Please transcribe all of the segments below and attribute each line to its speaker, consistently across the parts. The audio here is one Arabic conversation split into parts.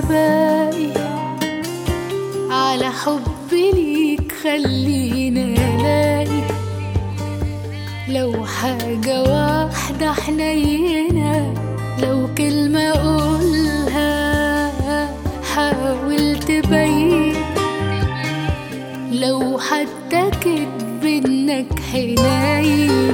Speaker 1: باقي على حب ليك خلينا الاقي لو حاجة واحدة حنينة لو كلمة أقولها حاول تبين. لو حتى كدب إنك حنين.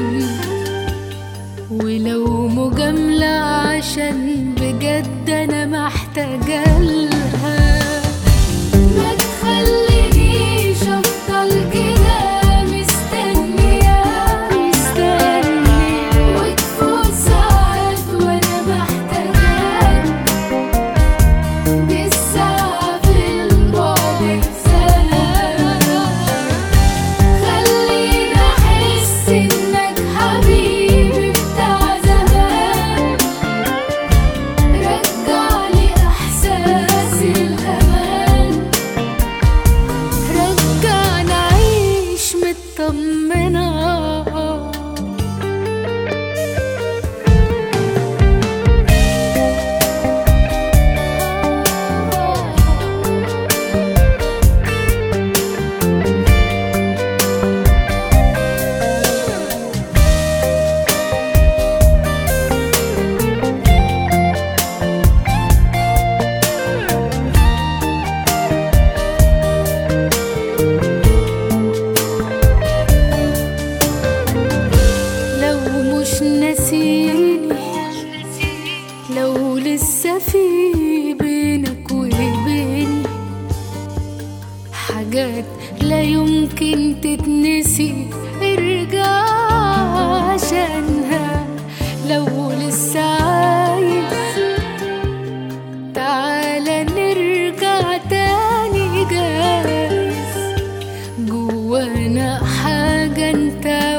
Speaker 1: حاجات لا يمكن تتنسي. ارجع عشانها لو لسه عايز. تعالى نرجع تاني جايز. جوانا حاجة انت